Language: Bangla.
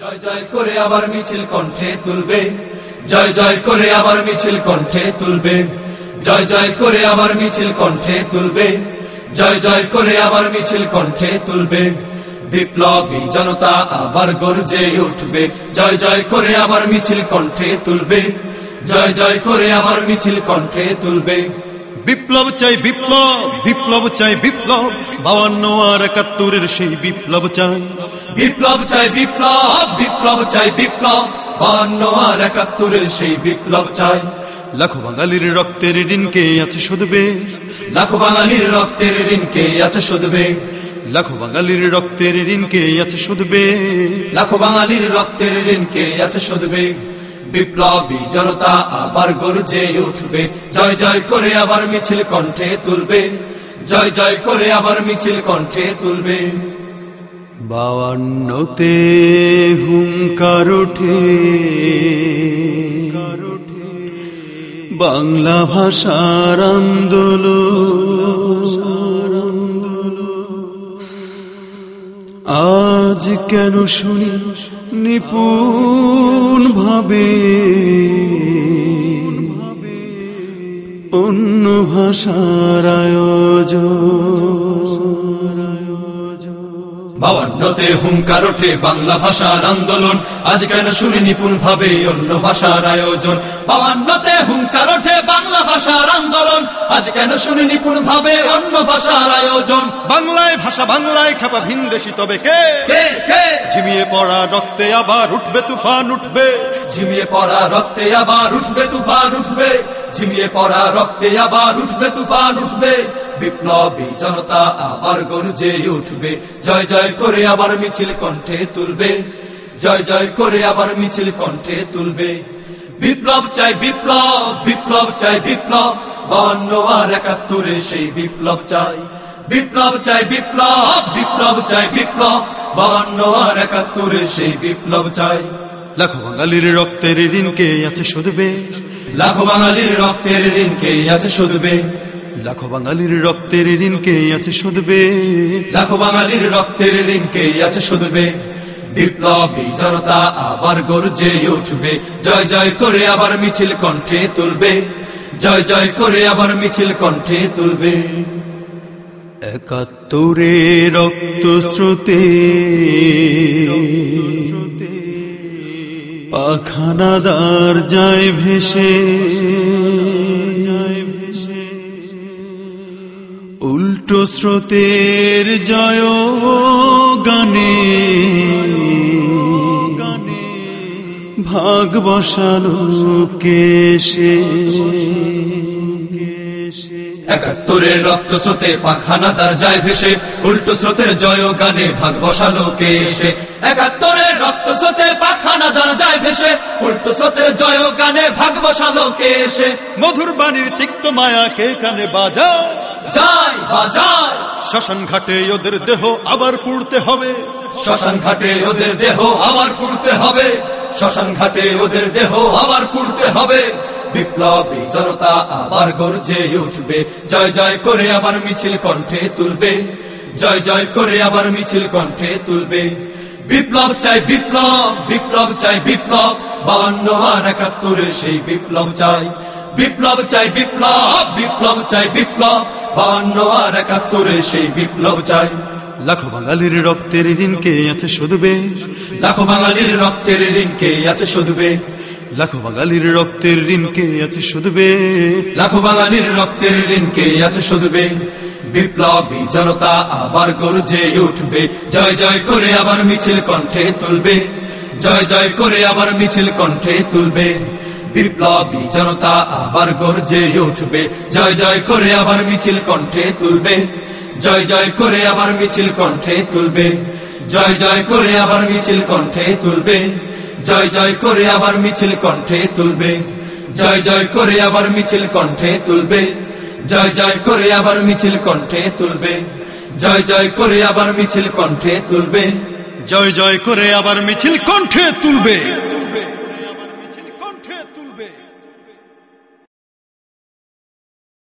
জয় জয় করে আবার মিছিল কণ্ঠে তুলবে। জয় জয় করে আবার মিছিল কণ্ঠে তুলবে। জয় জয় করে আবার মিছিল কণ্ঠে তুলবে। জয় জয় করে আবার মিছিল কণ্ঠে তুলবে। বিপ্লবী জনতা আবার গর্জে উঠবে। জয় জয় করে আবার মিছিল কণ্ঠে তুলবে। জয় জয় করে আবার মিছিল কণ্ঠে তুলবে। বিপ্লব চাই বিপ্লব বিপ্লব চাই বিপ্লব বাউান্ন আর একাত্তরের সেই বিপ্লব চাই। বিপ্লব চাই বিপ্লব বিপ্লব চাই বিপ্লব বান্ন আর একাত্তরের সেই বিপ্লব চাই। লাখো বাঙালির রক্তের ঋণকে আছে শুধবে? লাখো বাঙালির রক্তের ঋণকে আছে শুধবে? লাখো বাঙালির রক্তের ঋণকে আছে শুধবে? লাখো বাঙালির রক্তের ঋণকে আছে শুধবে? বিপ্লবী জনতা আবার গর্জে উঠবে। জয় জয় করে আবার মিছিল কণ্ঠে তুলবে। জয় জয় করে আবার মিছিল কণ্ঠে তুলবে। বাউান্নতে হুঙ্কার ওঠে। বাংলা ভাষার আন্দোলন। আজ কেন শুনি নিপুণ ভাবে? অন্য ভাষার আয়োজন। বাউান্নতে হুঙ্কার ওঠে বাংলা ভাষার আন্দোলন। আজ কেন শুনি নিপুণ ভাবে অন্য ভাষার আয়োজন? বাউান্নতে হুঙ্কার ওঠে বাংলা ভাষার আন্দোলন। আজ কেন শুনি নিপুণ ভাবে অন্য ভাষার আয়োজন? বাংলায় ভাষা বাংলায় খেপা ভিনদেশি তবে কে? কে কে? ঝিমিয়ে পড়া রক্তে আবার উঠবে তুফান উঠবে। ঝিমিয়ে পড়া রক্তে আবার উঠবে তুফান উঠবে। ঝিমিয়ে পড়া রক্তে আবার উঠবে তুফান উঠবে। বিপ্লবী জনতা আবার গর্জে উঠবে। জয় জয় করে আবার মিছিল কণ্ঠে তুলবে। জয় জয় করে আবার মিছিল কণ্ঠে তুলবে। বিপ্লব চাই বিপ্লব বিপ্লব চাই বিপ্লব। বান্ন আর একাত্তরে সেই বিপ্লব চাই। বিপ্লব চাই বিপ্লব বিপ্লব চাই বিপ্লব। বান্ন আর একাত্তরে সেই বিপ্লব চাই। লাখো বাঙালির রক্তের ঋণকে আছে শুধবে? লাখো বাঙালির রক্তের ঋণকে আছে শুধবে? লাখো বাঙালির রক্তের ঋণকে আছে শুধবে। লাখো বাঙালির রক্তের ঋণকে আছে শুধবে। বিপ্লবী জনতা আবার গর্জে উঠবে। জয় জয় করে আবার মিছিল কণ্ঠে তুলবে। জয় জয় করে আবার মিছিল কণ্ঠে তুলবে। একাত্তরে রক্ত স্রোতে। পাখানাদার যায় ভেসে। উল্টো স্রোতের জয় গানে গানে। ভাগ বসালো কেশে। একাত্তরের রক্ত স্রোতে পাখানা তার যায় ভেসে উল্টো স্রোতের জয় গানে ভাগ বসালো কে এসে একাত্তরের রক্ত স্রোতে পাখানা তার যায় ভেসে উল্টো স্রোতের জয় গানে ভাগ বসালো কে এসে মধুর বাণীর তিক্ত মায়াকে কানে বাজা যায় শ্মশান ঘাটে ওদের দেহ আবার পুড়তে হবে। শ্মশান ঘাটে ওদের দেহ আবার পুড়তে হবে। শ্মশান ঘাটে ওদের দেহ আবার পুড়তে হবে। বিপ্লবী জনতা আবার গর্জে উঠবে। জয় জয় করে আবার মিছিল কণ্ঠে তুলবে। জয় জয় করে আবার মিছিল কণ্ঠে তুলবে। বিপ্লব চাই বিপ্লব বিপ্লব চাই বিপ্লব। বান্ন আর একাত্তরে সেই বিপ্লব চাই। বিপ্লব চাই বিপ্লব বিপ্লব চাই বিপ্লব। বান্ন আর একাত্তরে সেই বিপ্লব চাই। লাখো বাঙালির রক্তের ঋণকে আছে শুধবে? লাখো বাঙালির রক্তের ঋণকে আছে শুধবে? লাখো বাঙালির রক্তের ঋণকে আছে শুধবে? লাখো বাঙালির রক্তের ঋণকে আছে শুধবে? বিপ্লবী জনতা আবার গর্জে উঠবে। জয় জয় করে আবার মিছিল কণ্ঠে তুলবে। জয় জয় করে আবার মিছিল কণ্ঠে তুলবে। বিপ্লবী জনতা আবার গর্জে উঠবে। জয় জয় করে আবার মিছিল কণ্ঠে তুলবে। জয় জয় করে আবার মিছিল কণ্ঠে তুলবে। জয় জয় করে আবার মিছিল কণ্ঠে তুলবে। জয় জয় করে আবার মিছিল কণ্ঠে তুলবে। জয় জয় করে আবার মিছিল কণ্ঠে তুলবে। জয় জয় করে আবার মিছিল কণ্ঠে তুলবে। জয় জয় করে আবার মিছিল কণ্ঠে তুলবে। জয় জয় করে আবার মিছিল কণ্ঠে তুলবে।